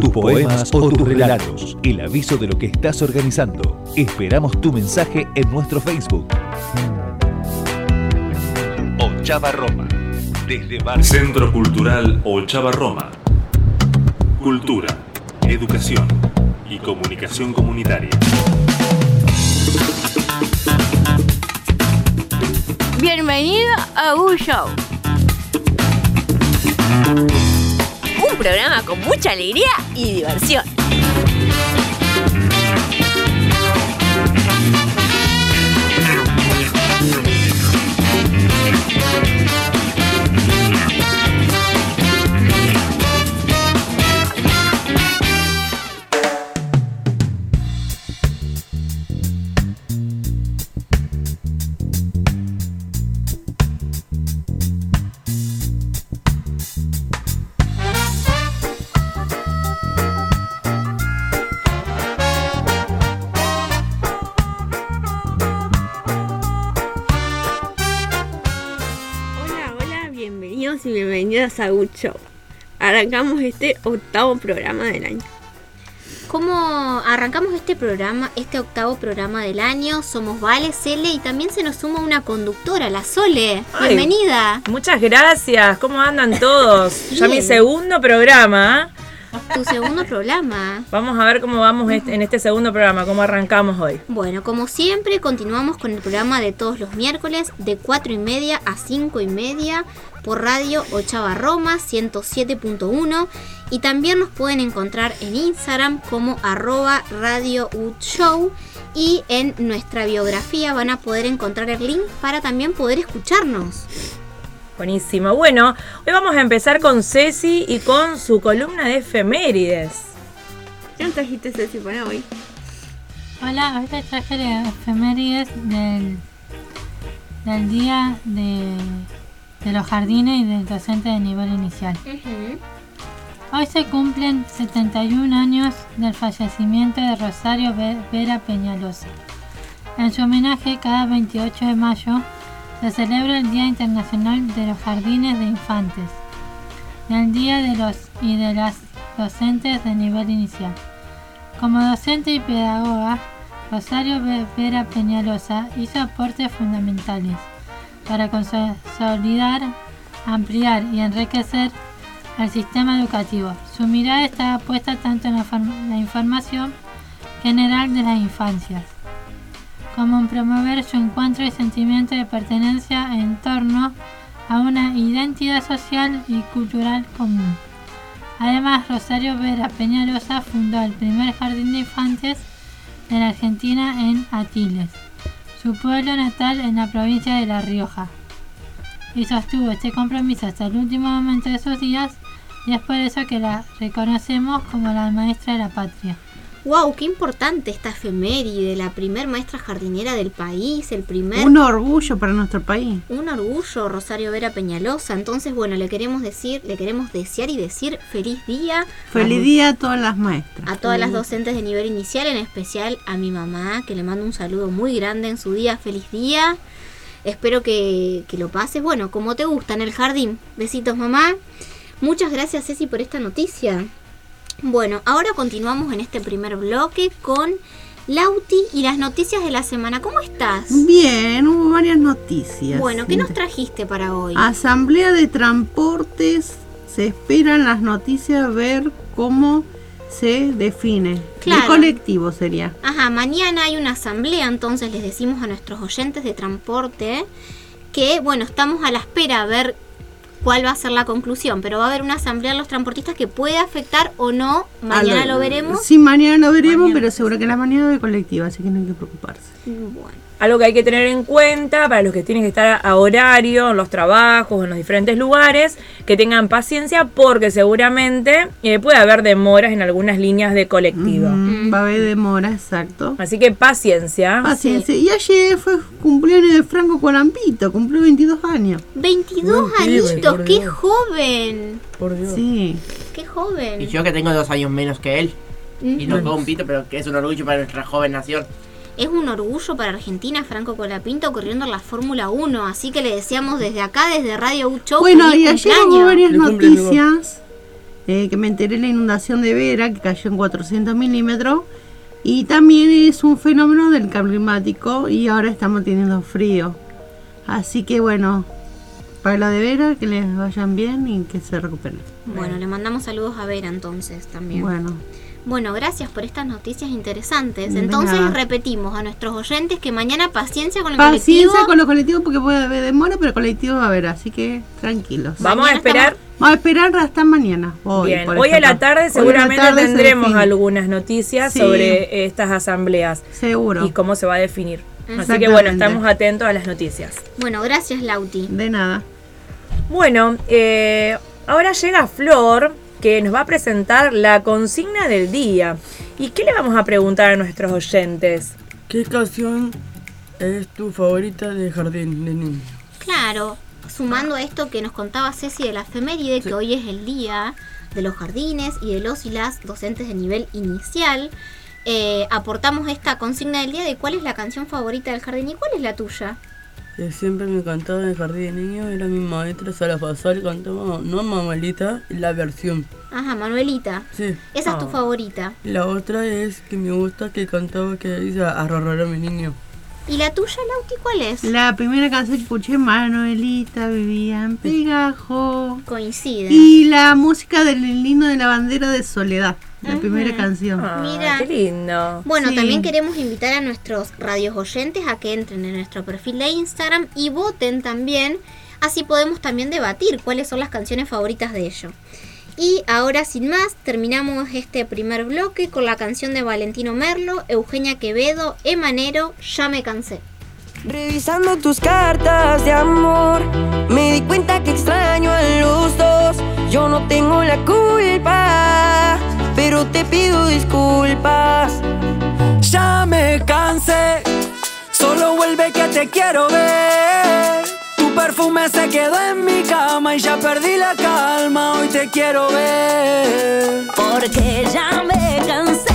tus poemas o tus relatos, el aviso de lo que estás organizando. Esperamos tu mensaje en nuestro Facebook. Ochava Roma, desde Bar Centro Cultural Ochava Roma. Cultura, educación y comunicación comunitaria. Bienvenido a un show. Programa con mucha alegría y diversión. A Good Show. Arrancamos este octavo programa del año. ¿Cómo arrancamos este programa, este octavo programa del año? Somos Vale, Cele y también se nos suma una conductora, la Sole. Ay. Bienvenida. Muchas gracias, ¿cómo andan todos? Ya mi segundo programa. Tu segundo programa. Vamos a ver cómo vamos este- en este segundo programa, cómo arrancamos hoy. Bueno, como siempre, continuamos con el programa de todos los miércoles de 4 y media a 5 y media por radio Ochava Roma 107.1 y también nos pueden encontrar en Instagram como arroba radio show y en nuestra biografía van a poder encontrar el link para también poder escucharnos. Buenísimo. Bueno, hoy vamos a empezar con Ceci y con su columna de efemérides. ¿Qué nos trajiste, Ceci, para hoy? Hola, hoy te traje efemérides del, del día de, de los jardines y del docente de nivel inicial. Hoy se cumplen 71 años del fallecimiento de Rosario Ve- Vera Peñalosa. En su homenaje, cada 28 de mayo se celebra el Día Internacional de los Jardines de Infantes y el Día de los y de las docentes de nivel inicial. Como docente y pedagoga, Rosario Ve- Vera Peñalosa hizo aportes fundamentales para consolidar, ampliar y enriquecer el sistema educativo. Su mirada estaba puesta tanto en la, form- la información general de las infancias, como en promover su encuentro y sentimiento de pertenencia en torno a una identidad social y cultural común. Además, Rosario Vera Peñalosa fundó el primer jardín de infantes de Argentina en Atiles, su pueblo natal en la provincia de La Rioja. Y sostuvo este compromiso hasta el último momento de sus días y es por eso que la reconocemos como la maestra de la patria. ¡Wow! ¡Qué importante esta efeméride! La primer maestra jardinera del país, el primer... Un orgullo para nuestro país. Un orgullo, Rosario Vera Peñalosa. Entonces, bueno, le queremos decir, le queremos desear y decir feliz día Feliz día a todas las maestras. a todas las docentes de nivel inicial, en especial a mi mamá, que le mando un saludo muy grande en su día. Feliz día. Espero que, que lo pases, bueno, como te gusta, en el jardín. Besitos, mamá. Muchas gracias, Ceci, por esta noticia. Bueno, ahora continuamos en este primer bloque con Lauti y las noticias de la semana. ¿Cómo estás? Bien, hubo varias noticias. Bueno, ¿qué nos trajiste para hoy? Asamblea de Transportes. Se esperan las noticias ver cómo se define. Claro. El colectivo sería. Ajá, mañana hay una asamblea, entonces les decimos a nuestros oyentes de transporte que, bueno, estamos a la espera a ver cuál va a ser la conclusión, pero va a haber una asamblea de los transportistas que puede afectar o no, mañana lo veremos. Sí, mañana lo veremos, pero seguro que la mañana hay colectivo, así que no hay que preocuparse. Bueno, Algo que hay que tener en cuenta para los que tienen que estar a horario, en los trabajos, en los diferentes lugares, que tengan paciencia porque seguramente eh, puede haber demoras en algunas líneas de colectivo. Mm, Va a haber demora, exacto. Así que paciencia. Paciencia. Y ayer fue cumpleaños de Franco Colampito, cumplió 22 años. 22 añitos, qué joven, Sí. qué joven. Y yo que tengo dos años menos que él. Mm. Y no compito, pero que es un orgullo para nuestra joven nación. Es un orgullo para Argentina, Franco Colapinto, corriendo en la Fórmula 1, así que le deseamos desde acá, desde Radio U Show, Bueno, y ayer hubo varias noticias eh, que me enteré de la inundación de Vera, que cayó en 400 milímetros. Y también es un fenómeno del cambio climático y ahora estamos teniendo frío. Así que bueno, para la de Vera, que les vayan bien y que se recuperen. Bueno, le mandamos saludos a Vera entonces también. Bueno, Bueno, gracias por estas noticias interesantes. De Entonces nada. repetimos a nuestros oyentes que mañana paciencia con el paciencia colectivo. con los colectivos porque puede haber demora, pero el colectivo va a haber, así que tranquilos. Vamos a esperar. Vamos a esperar hasta mañana. Hoy, Bien, por hoy a la tarde la seguramente tarde tendremos algunas noticias Sí. sobre estas asambleas Seguro. y cómo se va a definir. Así que bueno, estamos atentos a las noticias. Bueno, gracias Lauti. De nada. Bueno, eh, ahora llega Flor, que nos va a presentar la consigna del día. ¿Y qué le vamos a preguntar a nuestros oyentes? ¿Qué canción es tu favorita de jardín de niño? Claro, sumando a esto que nos contaba Ceci de la efeméride, que hoy es el día de los jardines y de los y las docentes de nivel inicial, eh, aportamos esta consigna del día de cuál es la canción favorita del jardín y cuál es la tuya. Que siempre me cantaba en el jardín de niños, era mi maestra Sara Fasal, cantaba, no Manuelita, la versión. Ajá, Manuelita. Sí. Esa es tu Ah. favorita. Y la otra es que me gusta que cantaba que dice arrorrar a mi niño. ¿Y la tuya, Lauti, cuál es? La primera canción que escuché, Manuelita vivía en Pegajo. Coincide. Y la música del lindo de la bandera de Soledad, la primera canción. Mira. qué lindo. Bueno, Sí. también queremos invitar a nuestros radios oyentes a que entren en nuestro perfil de Instagram y voten también. Así podemos también debatir cuáles son las canciones favoritas de ellos. Y ahora, sin más, terminamos este primer bloque con la canción de Valentino Merlo, Eugenia Quevedo, Emanero, Ya me cansé. Revisando tus cartas de amor, me di cuenta que extraño a los dos. Yo no tengo la culpa, pero te pido disculpas. Ya me cansé, solo vuelve que te quiero ver. Tu perfume se quedó en mi cama y ya perdí la calma, hoy te quiero ver. Porque ya me cansé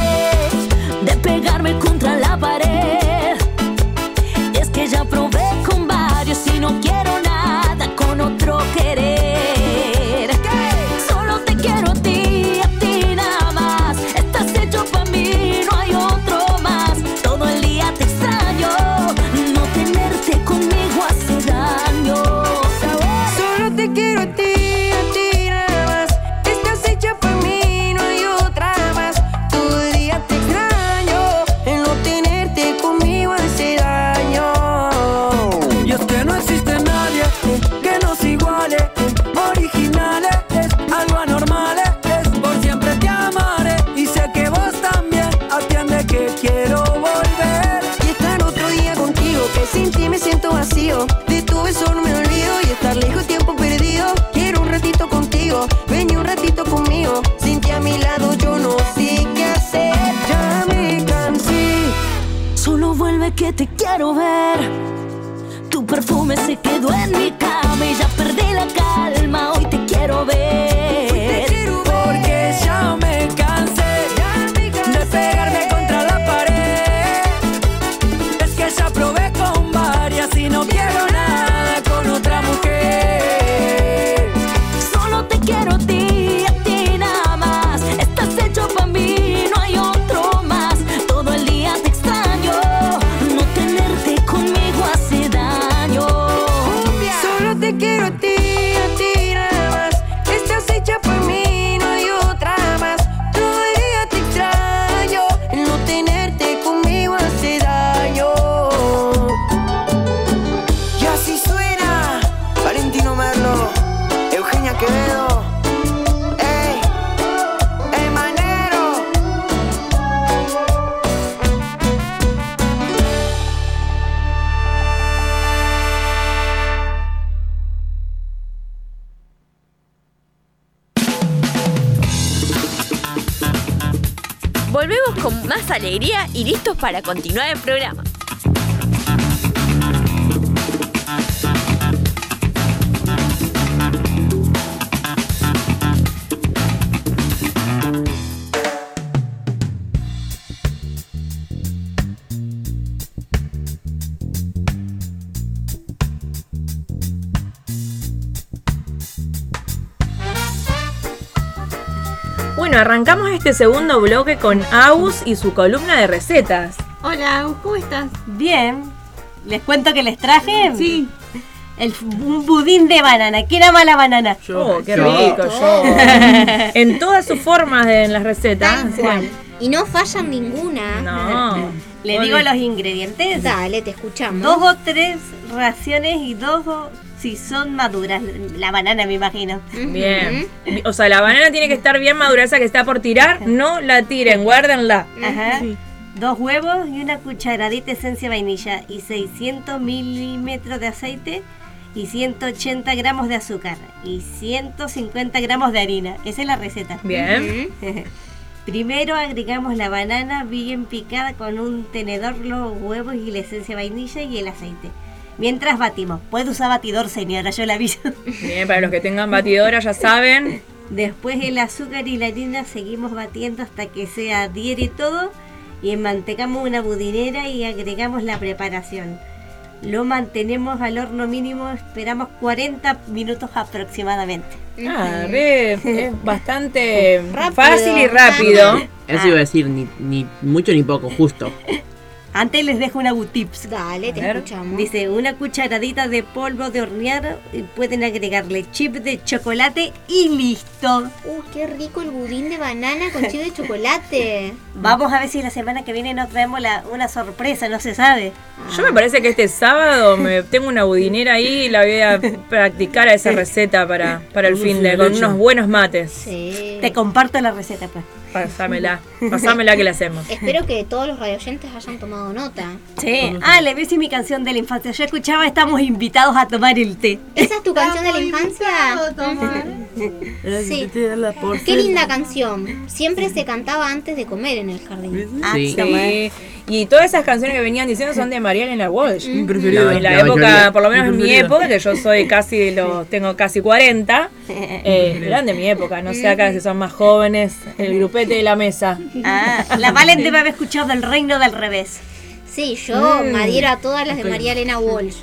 para continuar el programa. Arrancamos este segundo bloque con Aus y su columna de recetas. Hola, ¿cómo estás? Bien. ¿Les cuento que les traje? Sí. El, un budín de banana. ¿Quién ama la banana? Oh, qué rico, yo. en todas sus formas de, en las recetas. Tal cual. Y no fallan ninguna. No. ¿Le digo los ingredientes? Dale, te escuchamos. Dos o tres raciones y dos o si son maduras. La banana, me imagino. Bien. O sea, la banana tiene que estar bien madura, esa que está por tirar, no la tiren, guárdenla. Ajá. Dos huevos y una cucharadita de esencia de vainilla y 600 milímetros de aceite y 180 gramos de azúcar y 150 gramos de harina. Esa es la receta. Bien. Primero agregamos la banana bien picada con un tenedor, los huevos y la esencia de vainilla y el aceite. Mientras batimos. Puede usar batidor, señora, yo la aviso. Bien, para los que tengan batidora ya saben. Después el azúcar y la harina seguimos batiendo hasta que sea adhiere todo y mantecamos una budinera y agregamos la preparación. Lo mantenemos al horno mínimo, esperamos 40 minutos aproximadamente. Ah, re, es bastante fácil y rápido. Eso iba a decir, ni, ni mucho ni poco, justo. Antes les dejo una tips. Dale, te escuchamos. Dice, una cucharadita de polvo de hornear y pueden agregarle chip de chocolate y listo. Uh, qué rico el budín de banana con chip de chocolate. Vamos a ver si la semana que viene nos traemos la- una sorpresa, no se sabe. Yo me parece que este sábado me tengo una budinera ahí y la voy a practicar a esa receta para, para el fin de con unos buenos mates. Sí. Te comparto la receta, pues. Pasámela, pasámela que la hacemos. Espero que todos los radioyentes hayan tomado nota. Sí. Ah, le ves mi canción de la infancia. Yo escuchaba, estamos invitados a tomar el té. ¿Esa es tu canción de la infancia? Sí. Qué linda canción. Siempre se cantaba antes de comer en el jardín. Ah, Sí. Y todas esas canciones que venían diciendo son de María Elena Walsh. Mi preferida. En la, La época, mayoría. por lo menos Mi en mi época, que yo soy casi de los, tengo casi 40, eh, eran de mi época, no sé acá si son más jóvenes, el grupete de la mesa. Ah, la Valen debe haber escuchado El Reino del Revés. Sí, yo Mm. me adhiero a todas las de María Elena Walsh.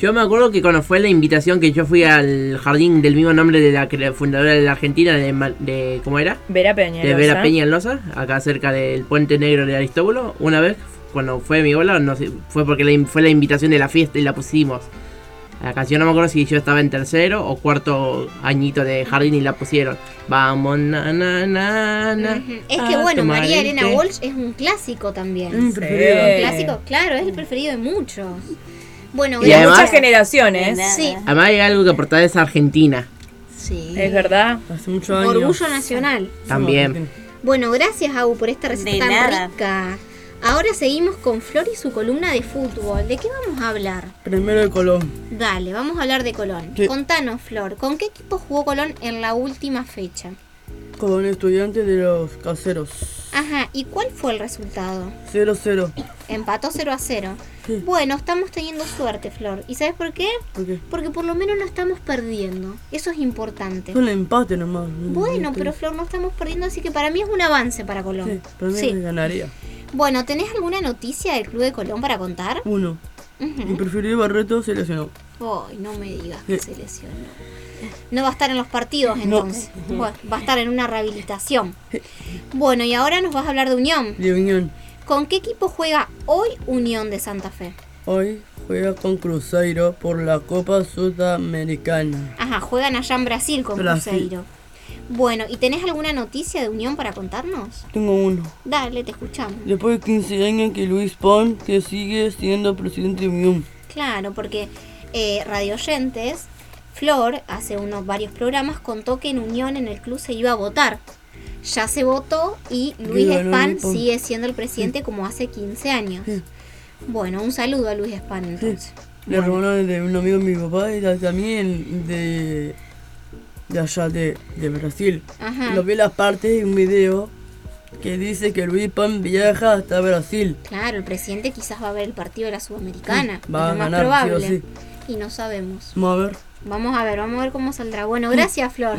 Yo me acuerdo que cuando fue la invitación que yo fui al jardín del mismo nombre de la cre- fundadora de la Argentina, de, ¿cómo era? Vera Peña. De Vera Peña en Loza, acá cerca del Puente Negro de Aristóbulo. Una vez, cuando fue mi abuela, no sé, fue porque la fue la invitación de la fiesta y la pusimos. La canción no me acuerdo si yo estaba en tercero o cuarto añito de jardín y la pusieron. Vamos, na, na, na, na. Es que bueno, María el Elena. Walsh es un clásico también. Preferido. Un clásico, claro, es el preferido de muchos. Bueno, Y además- Muchas generaciones. Sí, Además hay algo que aportar es Argentina. sí. Es verdad. Hace muchos años. Orgullo nacional. También. Bueno, gracias, Agu, por esta receta De tan nada. rica. Ahora seguimos con Flor y su columna de fútbol. ¿De qué vamos a hablar? Primero de Colón. Dale, vamos a hablar de Colón. Sí. Contanos, Flor, ¿con qué equipo jugó Colón en la última fecha? Colón estudiante de los caseros. Ajá, ¿y cuál fue el resultado? 0-0. Empató 0 a 0. Sí. Bueno, estamos teniendo suerte, Flor. ¿Y sabes por qué? ¿Por qué? Porque por lo menos no estamos perdiendo. Eso es importante. Fue un empate nomás. Bueno, pero Flor, no estamos perdiendo, así que para mí es un avance para Colón. Sí, para mí Sí. ganaría. Bueno, ¿tenés alguna noticia del Club de Colón para contar? Uno. Mi preferido Barreto se lesionó. Ay, no me digas que se lesionó. No va a estar en los partidos No. entonces. Bueno, va a estar en una rehabilitación. Bueno, y ahora nos vas a hablar de Unión. De Unión. ¿Con qué equipo juega hoy Unión de Santa Fe? Hoy juega con Cruzeiro por la Copa Sudamericana. Ajá, juegan allá en Brasil con Brasil. Cruzeiro. Bueno, ¿y tenés alguna noticia de Unión para contarnos? Tengo uno. Dale, te escuchamos. Después de 15 años que Luis Pon, que sigue siendo presidente de Unión. Claro, porque eh, Radio Oyentes, Flor, hace unos varios programas, contó que en Unión en el club se iba a votar. Ya se votó y Luis Espan sigue siendo el presidente como hace 15 años. Bueno, un saludo a Luis Espan entonces. Le hermano de un amigo de mi papá y también de, de allá de, de Brasil. Lo vi las partes de un video que dice que Luis Pan viaja hasta Brasil. Claro, el presidente quizás va a ver el partido de la Sudamericana. Sí, va a lo más ganar, sí o probable. sí. Y no sabemos. Vamos a ver. Vamos a ver, vamos a ver cómo saldrá. Bueno, gracias Flor.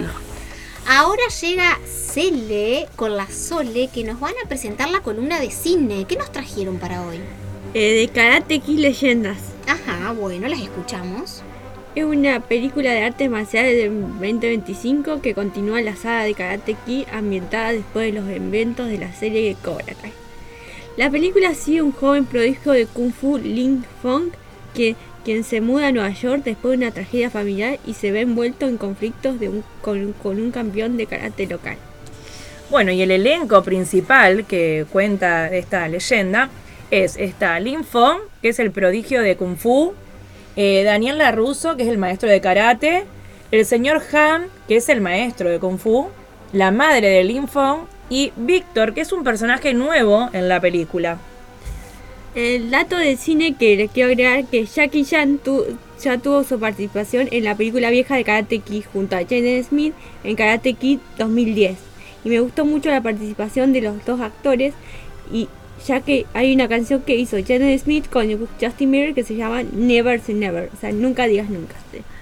Ahora llega Cele con la Sole que nos van a presentar la columna de cine. ¿Qué nos trajeron para hoy? Eh, de Karate Kid Leyendas. Ajá, bueno, las escuchamos. Es una película de artes marciales de 2025 que continúa la saga de Karate Kid ambientada después de los eventos de la serie de Cobra. La película sigue un joven prodigio de Kung Fu, Ling Fong, que, quien se muda a Nueva York después de una tragedia familiar y se ve envuelto en conflictos de un- con, con un campeón de karate local. Bueno, y el elenco principal que cuenta esta leyenda es esta Lin Fong, que es el prodigio de Kung Fu, eh, Daniel LaRusso, que es el maestro de karate, el señor Han, que es el maestro de Kung Fu, la madre de Lin Fong y Víctor, que es un personaje nuevo en la película. El dato del cine que les quiero agregar que Jackie Chan ya tuvo su participación en la película vieja de Karate Kid junto a Jaden Smith en Karate Kid 2010. Y me gustó mucho la participación de los dos actores y ya que hay una canción que hizo Jaden Smith con Justin Bieber que se llama Never Say Never, o sea, nunca digas nunca.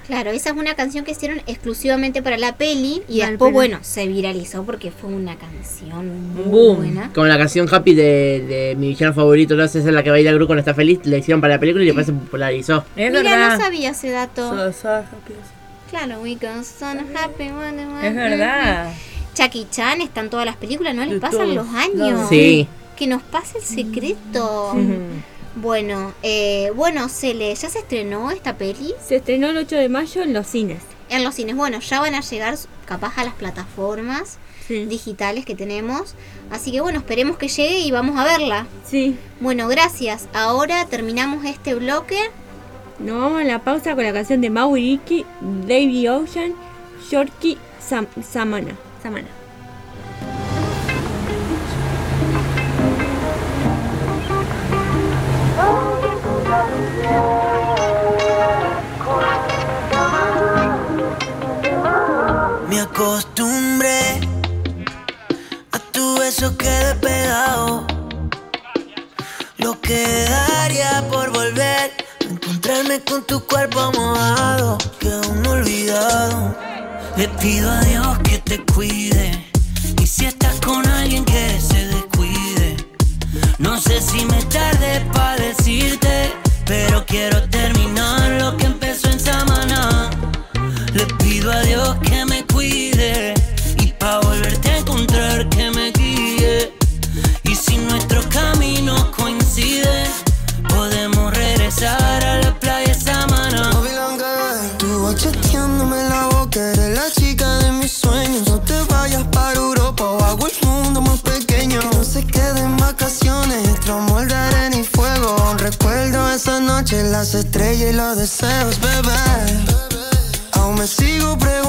Claro, esa es una canción que hicieron exclusivamente para la peli y después, peli. bueno, se viralizó porque fue una canción muy Boom. buena. Como la canción Happy de, de mi villano favorito, ¿no? Esa es la que baila el grupo cuando está feliz, la hicieron para la película y después se popularizó. Es Mira, verdad. no sabía ese dato. So- so happy. Claro, we go so happy. when- when- Es verdad. Jackie Chan está en todas las películas, no les pasan los años. Sí. Que nos pase el secreto. Ujú. Bueno, eh, bueno, Cele, ¿ya se estrenó esta peli? Se estrenó el 8 de mayo en los cines. En los cines, bueno, ya van a llegar capaz a las plataformas Sí. digitales que tenemos. Así que bueno, esperemos que llegue y vamos a verla. Sí. Bueno, gracias. Ahora terminamos este bloque. Nos vamos a la pausa con la canción de Maui Iki, David Ocean, Shorty Sam- Samana. Samana. Me acostumbré a tu beso quedé pegado. Lo que daría por volver a encontrarme con tu cuerpo mojado, que aún olvidado. Le pido a Dios que te cuide. Y si estás con alguien que se no sé si me tarde para decirte, pero quiero terminar lo que empezó en Samaná. Le pido a Dios que me cuide y pa' volverte a encontrar los deseos, bebé. Aún me sigo preguntando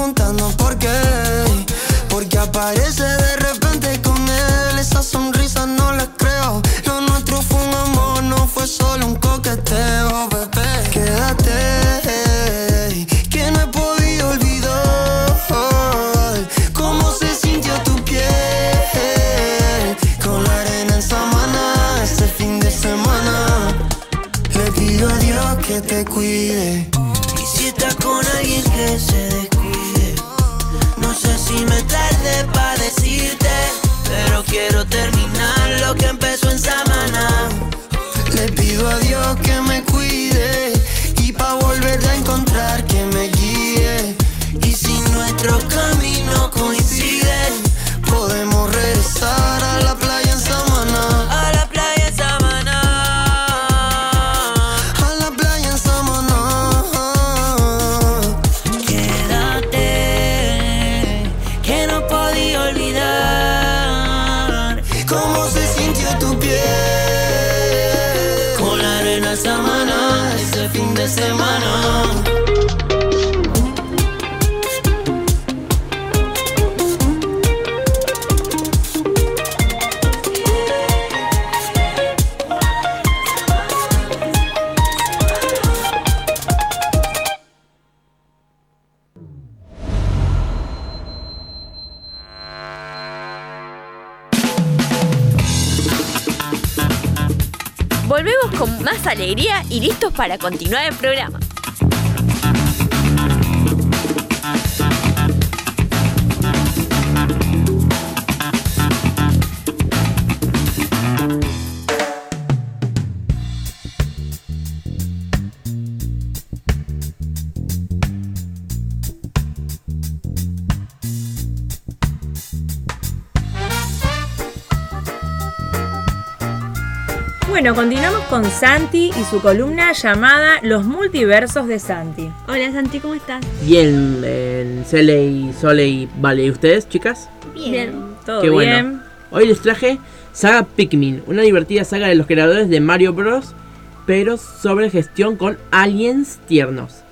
la arena Samana ese fin de semana. Listos para continuar el programa. Con Santi y su columna llamada Los multiversos de Santi. Hola Santi, ¿cómo estás? Bien, en Cele y Sole y Vale. ¿Y ustedes, chicas? Bien. Todo Qué bueno. bien. Hoy les traje Saga Pikmin, una divertida saga de los creadores de Mario Bros. Pero sobre gestión con aliens tiernos.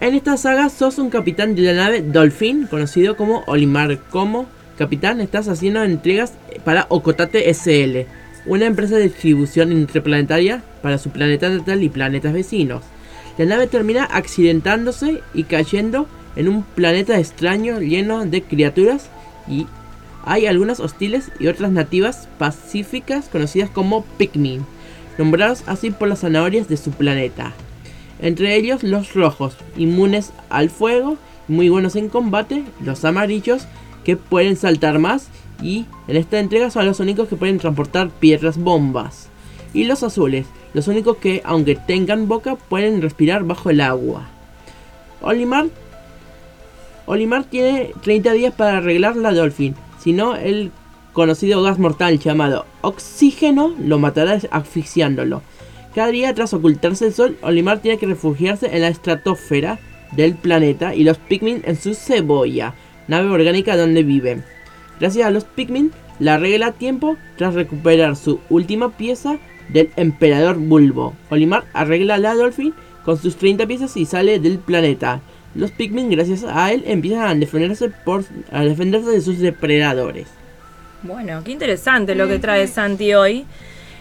En esta saga sos un capitán de la nave Dolphin, conocido como Olimar. Como capitán estás haciendo entregas para Okotate SL, una empresa de distribución interplanetaria para su planeta natal y planetas vecinos. La nave termina accidentándose y cayendo en un planeta extraño lleno de criaturas y hay algunas hostiles y otras nativas pacíficas conocidas como Pikmin, nombrados así por las zanahorias de su planeta. Entre ellos los rojos, inmunes al fuego, muy buenos en combate, los amarillos, que pueden saltar más y en esta entrega son los únicos que pueden transportar piedras bombas. Y los azules, los únicos que aunque tengan boca pueden respirar bajo el agua. Olimar Olimar tiene 30 días para arreglar la Dolphin, si no el conocido gas mortal llamado oxígeno lo matará asfixiándolo. Cada día tras ocultarse el sol, Olimar tiene que refugiarse en la estratosfera del planeta y los Pikmin en su cebolla, nave orgánica donde viven. Gracias a los Pikmin, la arregla a tiempo tras recuperar su última pieza del Emperador Bulbo. Olimar arregla la Dolphin con sus 30 piezas y sale del planeta. Los Pikmin, gracias a él, empiezan a defenderse, por, a defenderse de sus depredadores. Bueno, qué interesante lo que trae Santi hoy.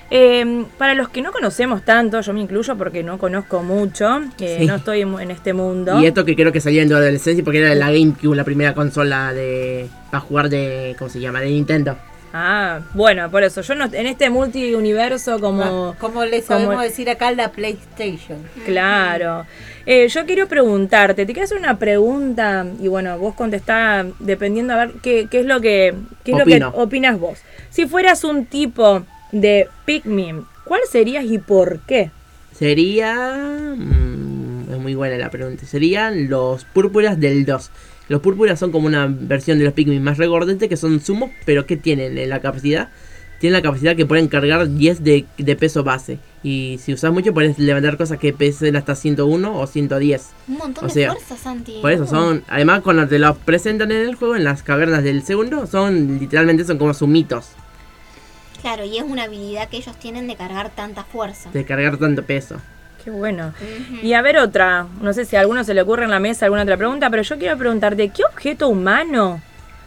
Eh, para los que no conocemos tanto, yo me incluyo porque no conozco mucho, eh, Sí. no estoy en, este mundo. Y esto que creo que salía en tu adolescencia porque era de la GameCube, la primera consola de para jugar de ¿cómo se llama? de Nintendo. Ah, bueno, por eso, yo no, en este multiuniverso como... Ah, Como le como- sabemos decir acá la PlayStation. Claro. Eh, yo quiero preguntarte, te quiero hacer una pregunta y bueno, vos contestá dependiendo a ver qué, qué es lo que qué es lo que opinas vos. Si fueras un tipo de Pikmin, ¿cuál serías y por qué? Sería mm, es muy buena la pregunta. Serían los púrpuras del 2. Los púrpuras son como una versión de los Pikmin más regordetes que son sumos, pero que tienen en la capacidad tienen la capacidad que pueden cargar 10 de, de peso base. Y si usas mucho, puedes levantar cosas que pesen hasta 101 o 110. Un montón O de sea, fuerza, Santi. Por eso son, además cuando te los presentan en el juego, en las cavernas del segundo, son literalmente son como sumitos Claro, y es una habilidad que ellos tienen de cargar tanta fuerza. de cargar tanto peso. Qué bueno. Y a ver otra, no sé si a alguno se le ocurre en la mesa alguna otra pregunta, pero yo quiero preguntarte, ¿qué objeto humano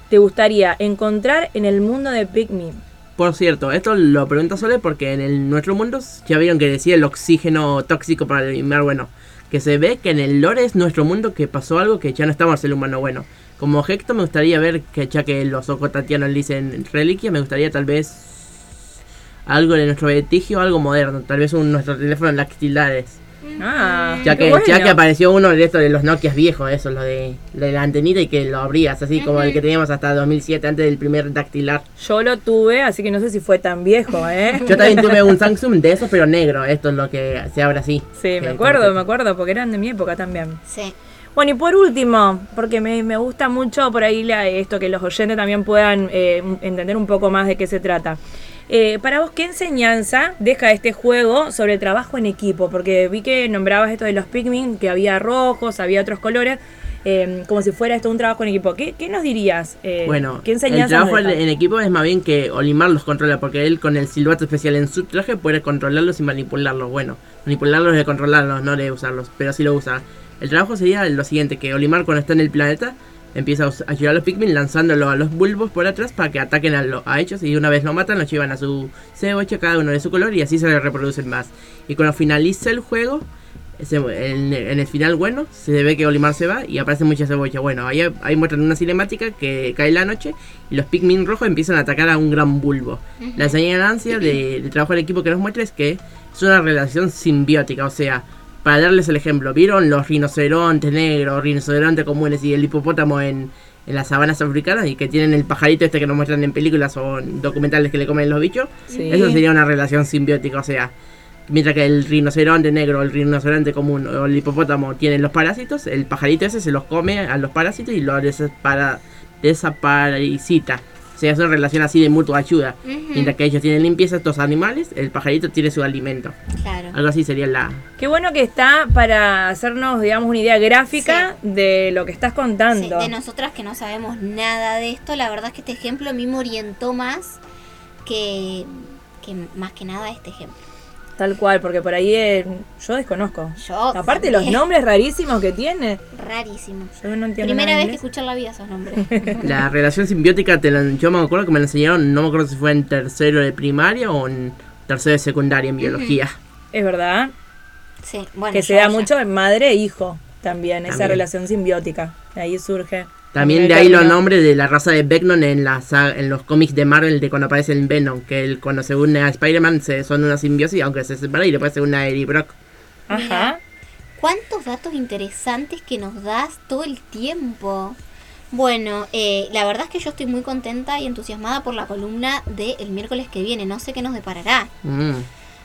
te gustaría encontrar en el mundo de Pikmin? Por cierto, esto lo pregunta Sole porque en el, nuestro mundo ya vieron que decía el oxígeno tóxico para el mar bueno. Que se ve que en el lore es nuestro mundo que pasó algo que ya no estamos el humano bueno. Como objeto me gustaría ver que ya que los ocotatianos le dicen reliquia, me gustaría tal vez algo de nuestro vestigio, algo moderno, tal vez un nuestro teléfono dactilares. Ah, Ya que, bueno. ya que apareció uno de estos de los Nokias viejos, eso, lo de, lo de la antenita y que lo abrías, así como el que teníamos hasta 2007, antes del primer dactilar. Yo lo tuve, así que no sé si fue tan viejo, ¿eh? Yo también tuve un Samsung de esos, pero negro. Esto es lo que se abre así. Sí, me Eh, acuerdo, me acuerdo, porque eran de mi época también. Sí. Bueno, y por último, porque me, me gusta mucho por ahí la- esto, que los oyentes también puedan eh, entender un poco más de qué se trata. Eh, para vos, ¿qué enseñanza deja este juego sobre el trabajo en equipo? Porque vi que nombrabas esto de los Pikmin, que había rojos, había otros colores, eh, como si fuera esto un trabajo en equipo. ¿Qué, qué nos dirías? Eh, Bueno, ¿qué el trabajo en, equipo es más bien que Olimar los controla, porque él con el silbato especial en su traje puede controlarlos y manipularlos. Bueno, manipularlos de controlarlos, no de usarlos, pero sí lo usa. El trabajo sería lo siguiente, que Olimar cuando está en el planeta empieza a a los Pikmin lanzándolo a los bulbos por atrás para que ataquen a, lo- a ellos y una vez lo matan los llevan a su cebolla, cada uno de su color y así se reproducen más. Y cuando finaliza el juego, ese- en, en el final bueno, se ve que Olimar se va y aparece mucha cebolla. Bueno, ahí, ahí muestran una cinemática que cae la noche y los Pikmin rojos empiezan a atacar a un gran bulbo. La enseñanza de, de trabajo en equipo que nos muestra es que es una relación simbiótica, o sea, para darles el ejemplo, ¿vieron los rinocerontes negros, rinocerontes comunes y el hipopótamo en, en las sabanas africanas y que tienen el pajarito este que nos muestran en películas o en documentales que le comen los bichos? Sí. Eso sería una relación simbiótica, o sea, mientras que el rinoceronte negro, el rinoceronte común o el hipopótamo tienen los parásitos, el pajarito ese se los come a los parásitos y los desapara- desaparasita. Sea, es una relación así de mutua ayuda. Mientras que ellos tienen limpieza estos animales, el pajarito tiene su alimento. Claro. Algo así sería la... Qué bueno que está para hacernos, digamos, una idea gráfica de lo que estás Sí, contando. de nosotras que no sabemos nada de esto, la verdad es que este ejemplo a mí me orientó más que, que más que nada este ejemplo. Tal cual, porque por ahí eh, yo desconozco. Yo Aparte también. los nombres rarísimos que tiene. Rarísimo. Yo no entiendo Primera vez que escucho en la vida esos nombres. La relación simbiótica, te la- yo me acuerdo que me la enseñaron, no me acuerdo si fue en tercero de primaria o en tercero de secundaria en biología. Es verdad. Sí, bueno. que se da ya- mucho en madre e hijo también, esa relación simbiótica. De ahí surge. También de ahí los nombres de la raza de Becknon en, la saga- en los cómics de Marvel de cuando aparece el Venom, que él, cuando se une a Spider-Man se, son una simbiosis, aunque se separa y después se une a Eddie Brock. Ajá. ¿Cuántos datos interesantes que nos das todo el tiempo? Bueno, eh, la verdad es que yo estoy muy contenta y entusiasmada por la columna del miércoles que viene. No sé qué nos deparará. Mm.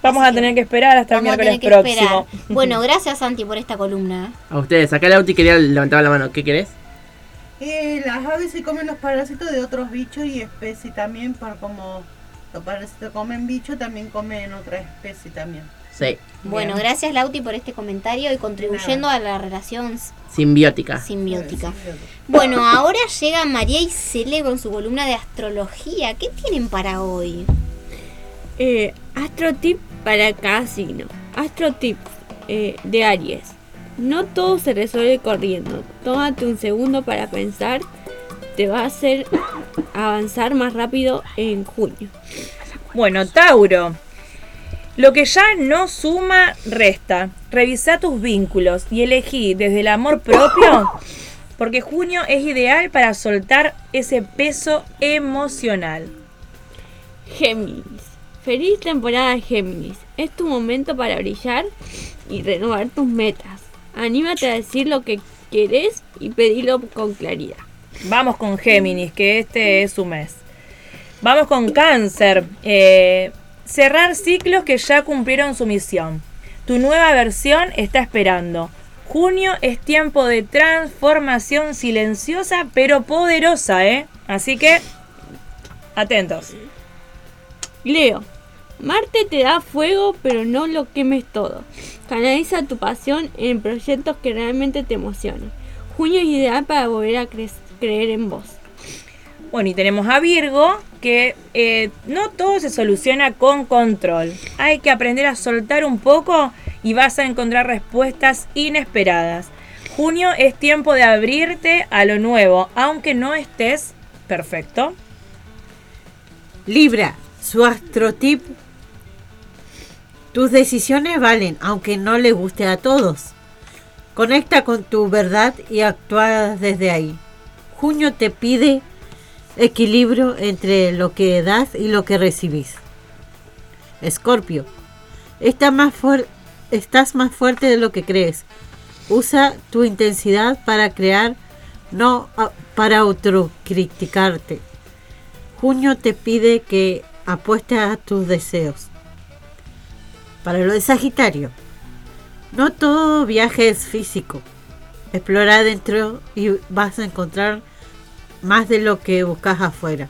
Vamos a tener que esperar hasta el Vamos a miércoles tener que próximo. esperar. Bueno, gracias Santi por esta columna. A ustedes, acá el Auti quería levantar la mano, ¿qué querés? Eh, las aves se comen los parásitos de otros bichos y especies también, por como los parásitos comen bichos, también comen otra especie también. Sí, Bueno, Bien. gracias Lauti por este comentario y contribuyendo a la relación simbiótica. simbiótica. Bueno, ahora llega María y Cele con su columna de astrología. ¿Qué tienen para hoy? Eh, astrotip para cada signo. Astrotip eh, de Aries. No todo se resuelve corriendo. Tómate un segundo para pensar. Te va a hacer avanzar más rápido en junio. Bueno, Tauro. Lo que ya no suma, resta. Revisa tus vínculos y elegí desde el amor propio, porque junio es ideal para soltar ese peso emocional. Géminis. Feliz temporada Géminis. Es tu momento para brillar y renovar tus metas. Anímate a decir lo que querés y pedirlo con claridad. Vamos con Géminis, que este es su mes. Vamos con Cáncer. eh, cerrar ciclos que ya cumplieron su misión. Tu nueva versión está esperando. Junio es tiempo de transformación silenciosa pero poderosa, ¿eh? Así que, atentos. Leo. Marte te da fuego, pero no lo quemes todo. Canaliza tu pasión en proyectos que realmente te emocionen. Junio es ideal para volver a cre- creer en vos. Bueno, y tenemos a Virgo, que eh, no todo se soluciona con control. Hay que aprender a soltar un poco y vas a encontrar respuestas inesperadas. Junio es tiempo de abrirte a lo nuevo, aunque no estés perfecto. Libra, su astrotip. Tus decisiones valen, aunque no le guste a todos. Conecta con tu verdad y actúa desde ahí. Junio te pide equilibrio entre lo que das y lo que recibís. Escorpio, está más estás más fuerte de lo que crees. Usa tu intensidad para crear, no para autocriticarte. Junio te pide que apuestes a tus deseos. Para lo de Sagitario, no todo viaje es físico. Explora adentro y vas a encontrar más de lo que buscas afuera.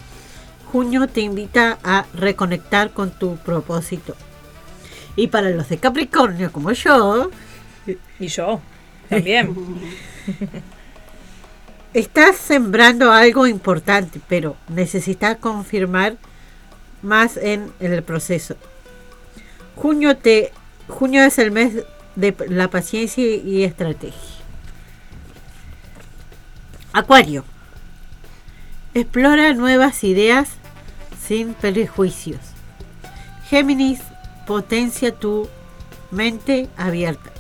Junio te invita a reconectar con tu propósito. Y para los de Capricornio como yo, Y yo, también. Estás sembrando algo importante, pero necesitas confirmar más en el proceso. Junio te junio es el mes de la paciencia y estrategia. Acuario. Explora nuevas ideas sin prejuicios. Géminis potencia tu mente abierta,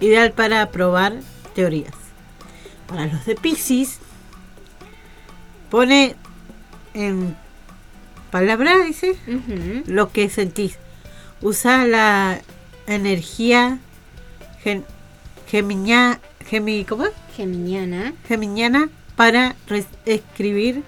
ideal para probar teorías. Para los de Pisces, pone en palabras, dice, lo que sentís. Usa la energía gen, gemiña- gemi- ¿cómo? Geminiana. geminiana para escribir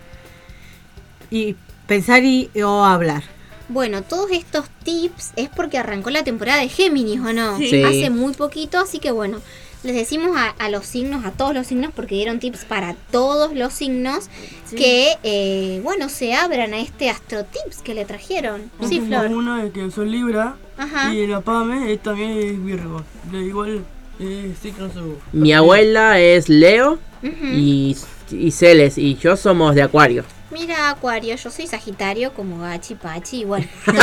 y pensar y o hablar. Bueno, todos estos tips es porque arrancó la temporada de Géminis, ¿o no? Sí. Hace muy poquito, así que bueno, les decimos a, a los signos, a todos los signos, porque dieron tips para todos los signos, que, eh, bueno, se abran a este Astro Tips que le trajeron. Sí, Tengo Flor. Una es que soy Libra Ajá. y la Pame es- también es Virgo. De igual eh, sí que no sé. Mi abuela es Leo y, y Celes y yo somos de Acuario. Mira, Acuario, yo soy Sagitario como Gachi Pachi, y bueno. todo.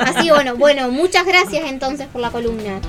Así bueno, bueno, muchas gracias entonces por la columna.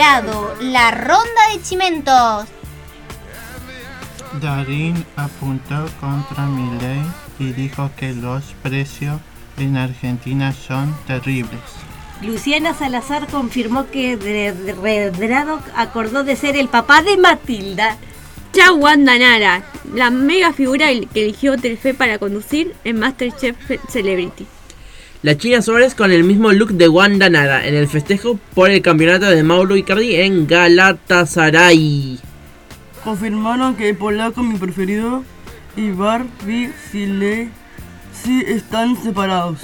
La ronda de chimentos. Darín apuntó contra Milei y dijo que los precios en Argentina son terribles. Luciana Salazar confirmó que Redrado acordó de ser el papá de Matilda. Chao Wanda Nara, la mega figura que eligió Telefe para conducir en Masterchef Celebrity. La China Suárez con el mismo look de Wanda Nara en el festejo por el campeonato de Mauro Icardi en Galatasaray. Confirmaron que el polaco, mi preferido, y Barbie Sile sí están separados.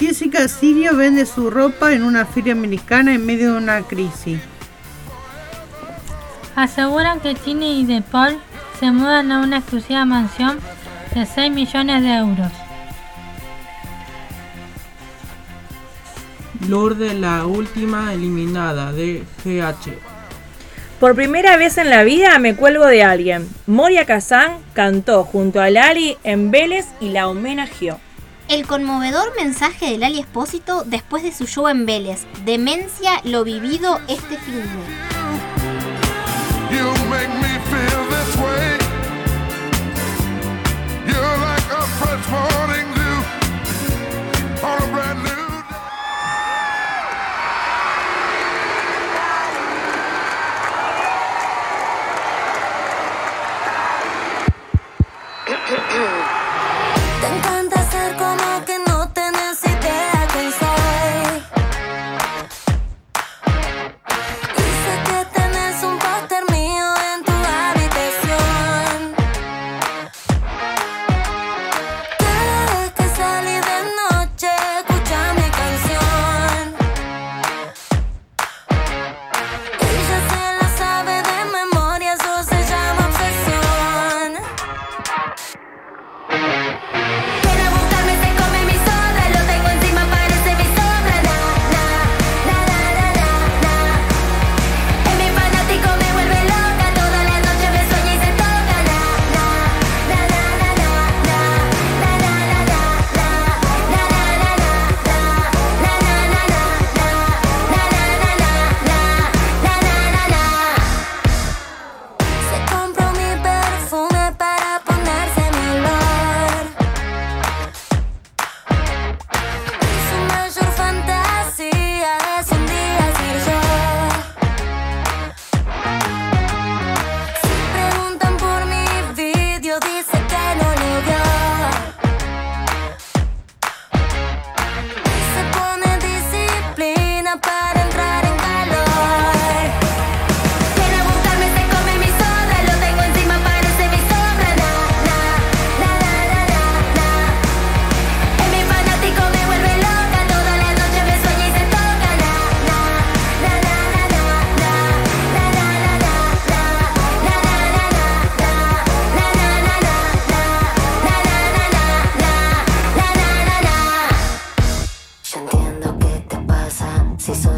Jessica Sirio vende su ropa en una feria americana en medio de una crisis. Aseguran que Tini y De Paul se mudan a una exclusiva mansión de 6 millones de euros. Lourdes, la última eliminada de GH. Por primera vez en la vida me cuelgo de alguien. Moria Kazan cantó junto a Lali en Vélez y la homenajeó. El conmovedor mensaje de Lali Espósito después de su show en Vélez. Demencia lo vivido este fin de. si soy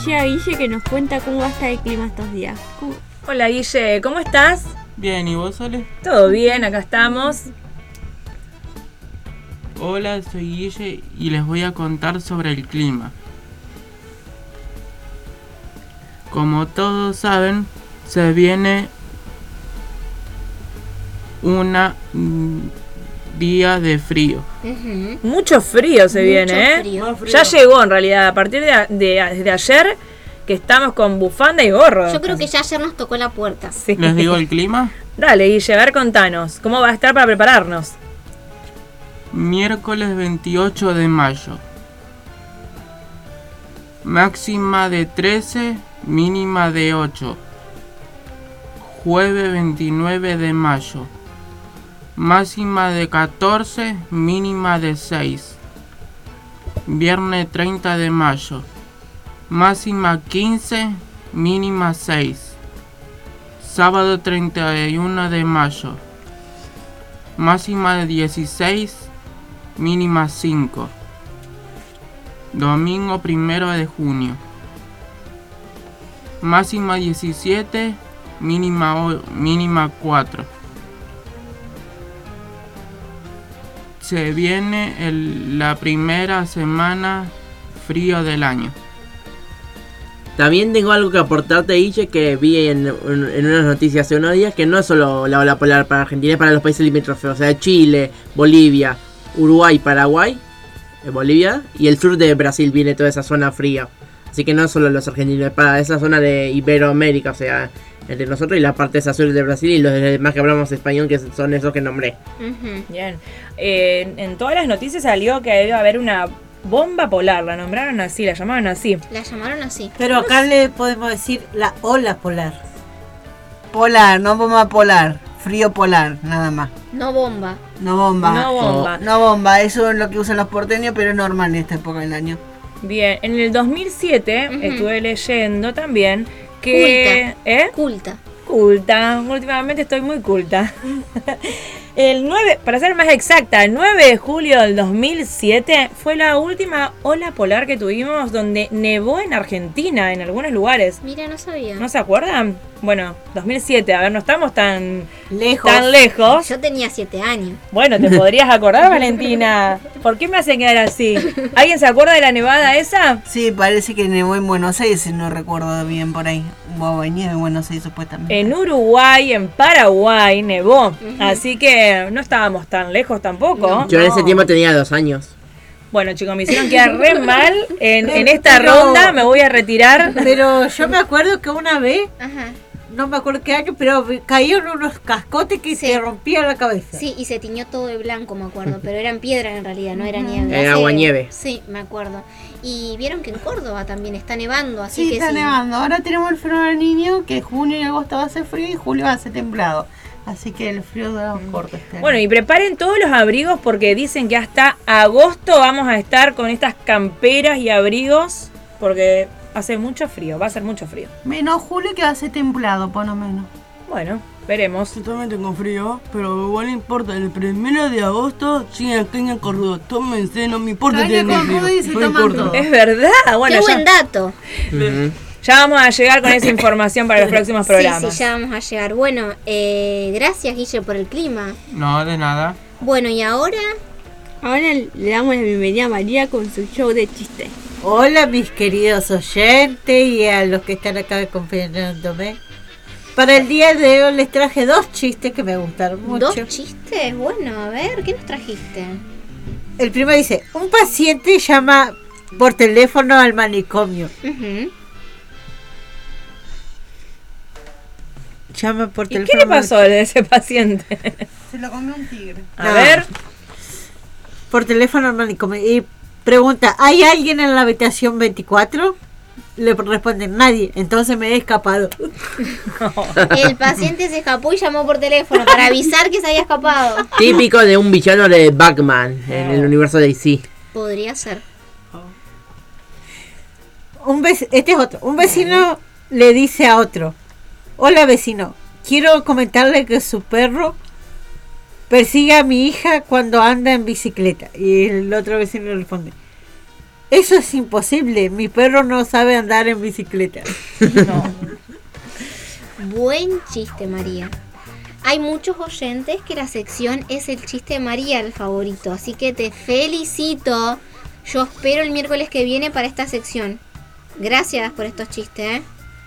Irnos llega Guille que nos cuenta cómo va a estar el clima estos días. ¿Cómo- Hola Guille, ¿cómo estás? Bien, ¿y vos, Sole? Todo bien, acá estamos. Hola, soy Guille y les voy a contar sobre el clima. Como todos saben, se viene una mm, día de frío. Mucho frío se Mucho viene, ¿eh? frío. Más frío. Ya llegó en realidad, a partir de, de- de ayer que estamos con bufanda y gorro. Yo creo que ya ayer nos tocó la puerta. Sí. ¿Les digo el clima? Dale, Guille, a ver, contanos. ¿Cómo va a estar para prepararnos? Miércoles 28 de mayo. Máxima de 13, mínima de 8. Jueves 29 de mayo. Máxima de 14, mínima de 6. Viernes 30 de mayo. Máxima 15, mínima 6. Sábado 31 de mayo. Máxima de 16, mínima 5. Domingo 1 de junio. Máxima 17, mínima, mínima 4. Se viene el- la primera semana frío del año. También tengo algo que aportarte, Guille, que vi en, unas noticias hace unos días, que no es solo la ola polar para Argentina, es para los países limítrofes, o sea, Chile, Bolivia, Uruguay, Paraguay, eh, Bolivia, y el sur de Brasil viene toda esa zona fría. Así que no solo los argentinos, es para esa zona de Iberoamérica, o sea, entre nosotros y la parte esa sur de Brasil y los demás que hablamos español, que son esos que nombré. Bien. Eh, en todas las noticias salió que debe haber una bomba polar. La nombraron así, la llamaron así. La llamaron así. Pero acá le podemos decir la ola polar. Polar, no bomba polar. Frío polar, nada más. No bomba. No bomba. No bomba. No bomba, eso es lo que usan los porteños, pero es normal en esta época del año. Bien, en el 2007 estuve leyendo también que... ¿Eh? Culta. Culta. Últimamente estoy muy culta. El 9, para ser más exacta, el 9 de julio del 2007 fue la última ola polar que tuvimos donde nevó en Argentina, en algunos lugares. Mira, no sabía. ¿No se acuerdan? Bueno, 2007, a ver, no estamos tan lejos. Tan lejos. Yo tenía 7 años. Bueno, te podrías acordar, Valentina. ¿Por qué me hacen quedar así? ¿Alguien se acuerda de la nevada esa? Sí, parece que nevó en Buenos Aires, si no recuerdo bien por ahí. Hubo nieve en Buenos Aires supuestamente. En Uruguay, en Paraguay, nevó. Así que no estábamos tan lejos tampoco. Yo en ese tiempo tenía dos años. Bueno, chicos, me hicieron quedar re mal. En, en Pero- esta ronda me voy a retirar. Pero yo me acuerdo que una vez, no me acuerdo qué año, pero cayeron unos cascotes que se rompían la cabeza. Sí, y se tiñó todo de blanco, me acuerdo. Pero eran piedras en realidad, no era nieve. Era Hace- aguanieve. Sí, me acuerdo. Y vieron que en Córdoba también está nevando, así Sí, que está sí. nevando. Ahora tenemos el frío del niño, que junio y agosto va a ser frío y julio va a ser templado. Así que el frío dura un corto este año. Bueno, y preparen todos los abrigos porque dicen que hasta agosto vamos a estar con estas camperas y abrigos porque hace mucho frío, va a ser mucho frío. Menos julio que va a ser templado, por lo menos. Bueno, veremos. Totalmente con frío, pero igual no importa. El primero de agosto siguen caña con rudo. Tómense, no me importa Caña tener con frío. rudo y se no toman todo. Es verdad, bueno, Qué ya, buen dato. Ya vamos a llegar con esa información para los próximos programas. Sí, sí, ya vamos a llegar. Bueno, eh, gracias Guille por el clima. No, de nada. Bueno, y ahora Ahora le damos la bienvenida a María con su show de chistes. Hola mis queridos oyentes y a los que están acá acompañándome. Para el día de hoy les traje dos chistes que me gustaron mucho. dos chistes. Bueno, a ver, ¿qué nos trajiste? El primero dice, un paciente llama por teléfono al manicomio. Ujú. Llama por ¿Y teléfono. qué le pasó a ese paciente? Se lo comió un tigre. A No. ver, Por teléfono al manicomio. Y pregunta, ¿hay alguien en la habitación 24? Le responden nadie, entonces me he escapado. El paciente se escapó y llamó por teléfono para avisar que se había escapado. Típico de un villano de Batman en el universo de DC. Podría ser. Un vec- este es otro. Un vecino le dice a otro: Hola vecino, quiero comentarle que su perro persigue a mi hija cuando anda en bicicleta. Y el otro vecino responde: Eso es imposible, mi perro no sabe andar en bicicleta. Buen chiste, María. Hay muchos oyentes que la sección es el chiste de María el favorito, así que te felicito. Yo espero el miércoles que viene para esta sección. Gracias por estos chistes. ¿eh?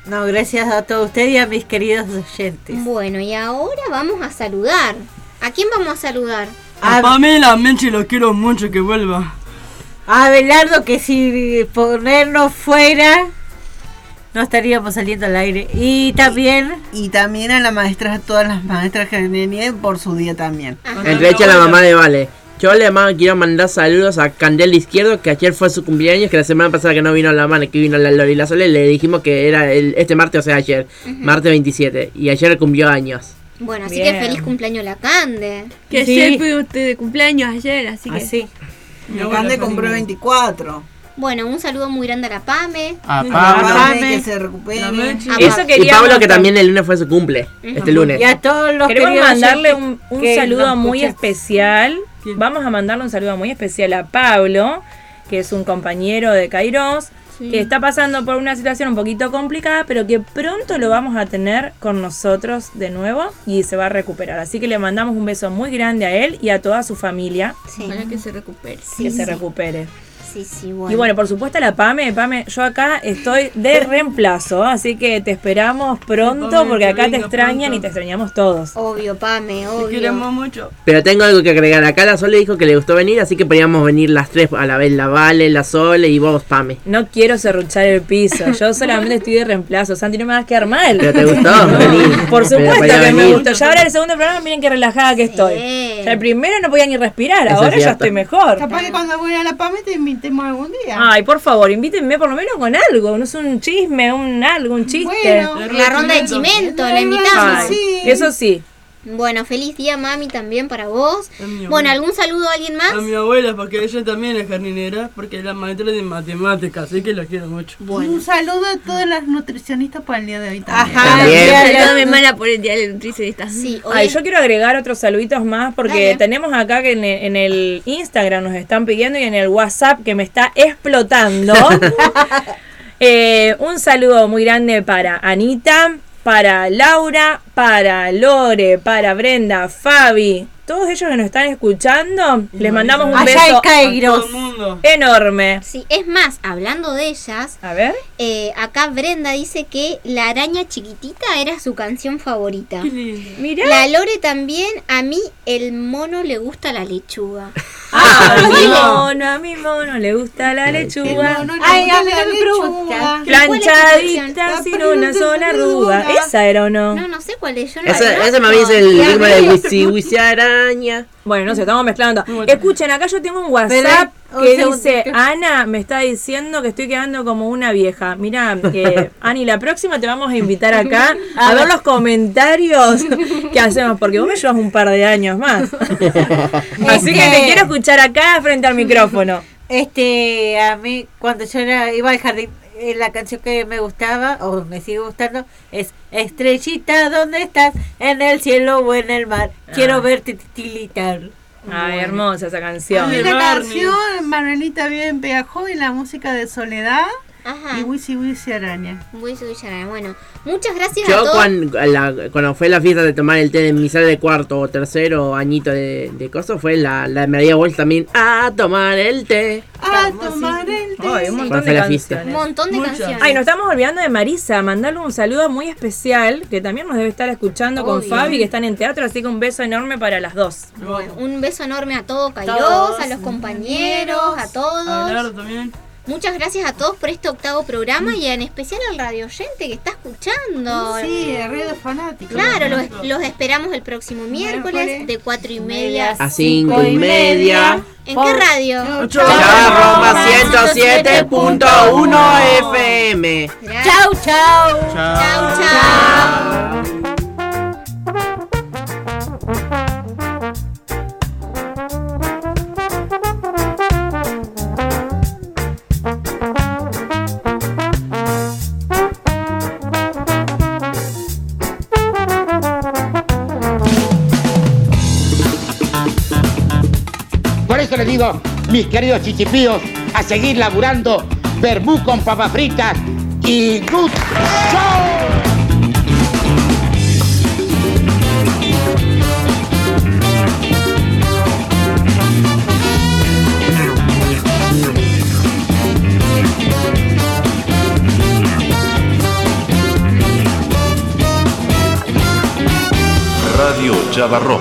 No, gracias a todos ustedes y a mis queridos oyentes. Bueno, y ahora vamos a saludar. ¿A quién vamos a saludar? A Pamela Menchi lo quiero mucho que vuelva. A Belardo, que si ponernos fuera, no estaríamos saliendo al aire. Y también. Y también a las maestras, a todas las maestras que vienen por su día también. Entre hecha la mamá de Vale. Yo le ma- quiero mandar saludos a Candel Izquierdo, que ayer fue su cumpleaños, que la semana pasada que no vino la mano, que vino la Lori y la Sole, le dijimos que era el, este martes, o sea, ayer, martes 27, y ayer cumplió años. Bueno, así Bien. que feliz cumpleaños la Cande. Que ayer fue usted de cumpleaños ayer, así que. Así. Mi Cande compró 24. Bueno, un saludo muy grande a la Pame. A Pame, que se recupere. Y, Eso y queríamos Pablo, que tam- también el lunes fue su cumple, este lunes. Y a todos los Queremos queridos mandarle un, un que saludo muy especial. Vamos a mandarle un saludo muy especial a Pablo, que es un compañero de Kairos, Sí. que está pasando por una situación un poquito complicada, pero que pronto lo vamos a tener con nosotros de nuevo y se va a recuperar. Así que le mandamos un beso muy grande a él y a toda su familia. Ojalá que se recupere. que se recupere. Sí, sí, bueno. Y bueno, por supuesto la Pame, Pame, yo acá estoy de reemplazo, así que te esperamos pronto Pame, porque que acá te extrañan pronto. y te extrañamos todos. Obvio, Pame, obvio. queremos mucho. Pero tengo algo que agregar. Acá la Sole dijo que le gustó venir, así que podíamos venir las tres a la vez, la Vale, la Sole y vos, Pame. No quiero serruchar el piso, yo solamente estoy de reemplazo. Santi, no me vas a quedar mal. ¿Pero te gustó? Vení. Por supuesto que me gustó. Ya ahora el segundo programa, miren qué relajada que estoy. O sea, el primero no podía ni respirar, Eso es ahora ya estoy mejor. Capaz que cuando vuelva a la PAME te invitemos algún día. Ay, por favor, invítenme por lo menos con algo, no es un chisme, un algo, un chiste. Bueno, La ronda de chimento, la invitamos. Ay, Eso sí. Bueno, feliz día, mami, también para vos. Bueno. ¿algún saludo a alguien más? A mi abuela, porque ella también es jardinera, porque es la maestra de matemáticas, así que la quiero mucho. Un saludo a todas las nutricionistas por el día de hoy también. También. Saludo a mi hermana por el día del nutricionista. Sí, Ay, yo quiero agregar otros saluditos más porque Dale. tenemos acá que en el, en el Instagram nos están pidiendo y en el WhatsApp que me está explotando. Eh, un saludo muy grande para Anita, para Laura, para Lore, para Brenda, Fabi. Todos ellos que nos están escuchando, les mandamos un Allá beso en Kairos. enorme. Sí, es más, hablando de ellas, A ver. eh, acá Brenda dice que La araña chiquitita era su canción favorita. Mira. La Lore también, a mí el mono le gusta la lechuga. A mi mono, a mi mono le gusta la lechuga. Ay, a mí no me gusta. Planchadita sin una sola arruga. ¿Esa era o no? No, no sé cuál es. Yo no la Ese, ese me dice el ritmo de Wisi Wisi Araña. Bueno, no sé, estamos mezclando. Escuchen, acá yo tengo un WhatsApp que segundo. dice, Ana me está diciendo que estoy quedando como una vieja. Mira, eh, Ani, la próxima te vamos a invitar acá a ver los comentarios que hacemos, porque vos me llevas un par de años más. Así que te Este- quiero escuchar acá frente al micrófono. Este, a mí, cuando yo era, iba al jardín, eh, la canción que me gustaba, o me sigue gustando, es Estrellita, ¿dónde estás? ¿En el cielo o en el mar? Quiero Ah. verte titilitar. Ay, hermosa esa canción. mí la canción, Manuelita bien pegajó y la música de Soledad Ajá. y Wisi Wisi Araña. Voy a subir ya, Bueno, muchas gracias a Yo todos. cuando, la- cuando fue la fiesta de tomar el té de mi sala de cuarto o tercero añito de, de coso, fue la, la me había vuelto también a tomar el té. A tomar el té. Ay, un ¿Cuál montón de? Un canciones. montón de Muchas. canciones. Ay, nos estamos olvidando de Marisa. Mandarle un saludo muy especial, que también nos debe estar escuchando con. Fabi, que están en teatro, así que un beso enorme para las dos. Bueno, un beso enorme a todo Todos. a los compañeros, a A todos. Belardo también. Muchas gracias a todos por este octavo programa y en especial al radio oyente que está escuchando. Sí, Radio Fanático. Claro, los, los esperamos el próximo miércoles de cuatro y media A cinco y media. ¿En qué radio? Roma 107.1 FM. Chau, chau. Chau, chau. Por mis queridos chichipíos, a seguir laburando verbú con papas fritas y good show. Radio Chavarrón.